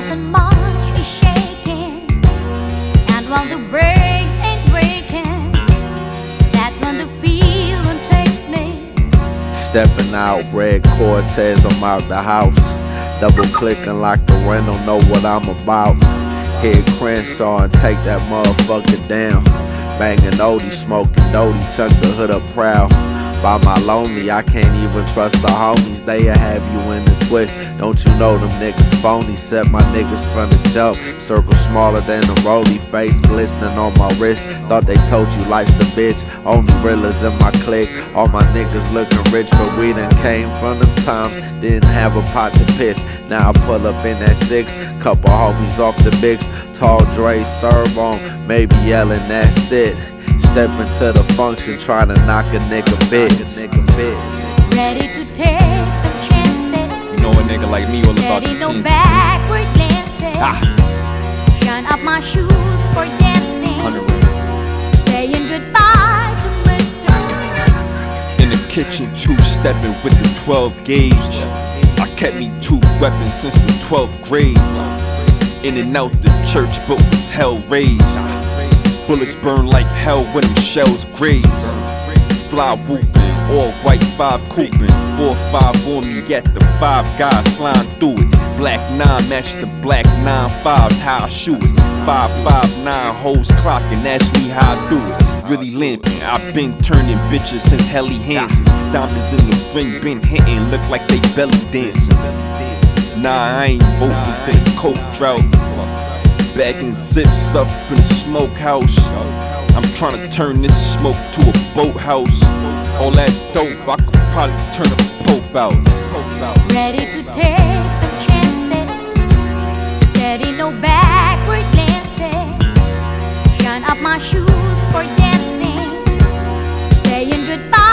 nothing much is shaking. And while the brakes ain't breaking, that's when the feeling takes me. Stepping out, red Cortez, I'm out the house. Double clicking like the rental, know what I'm about. Hit Crenshaw and take that motherfucker down. Banging Odie, smoking Dodie, tuck the hood up proud. By my lonely, I can't even trust the homies. They'll have you in the twist. Don't you know them niggas phony? Set my niggas from the jump. Circle smaller than a roly face, glistening on my wrist. Thought they told you life's a bitch. Only realers in my clique. All my niggas looking rich, but we done came from them times. Didn't have a pot to piss. Now I pull up in that six. Couple homies off the bigs. Tall Dre serve on. Maybe yelling, that's it. Step into the function, trying to knock a nigga bitch. Ready to take some chances. You know a nigga like me all about the Steady, no backward glances. Ah, Shine up my shoes for dancing. 100 Saying goodbye to Mr. In the kitchen, two stepping with the 12 gauge. I kept me two weapons since the 12th grade. In and out the church, but was hell raised. Bullets burn like hell when the shells graze. Fly whooping, all white five cooping. Four five on me at the five guys slime through it. Black nine match the black nine fives, how I shoot it. Five five nine hoes clocking, that's me how I do it. Really limping, I've been turning bitches since Helly Hansen's. Diamonds in the ring, been hitting, look like they belly dancing. Nah, I ain't in coke drought back and zips up in the smokehouse. I'm trying to turn this smoke to a boathouse. All that dope, I could probably turn a pope out. Ready to take some chances. Steady, no backward glances. Shine up my shoes for dancing. Saying goodbye.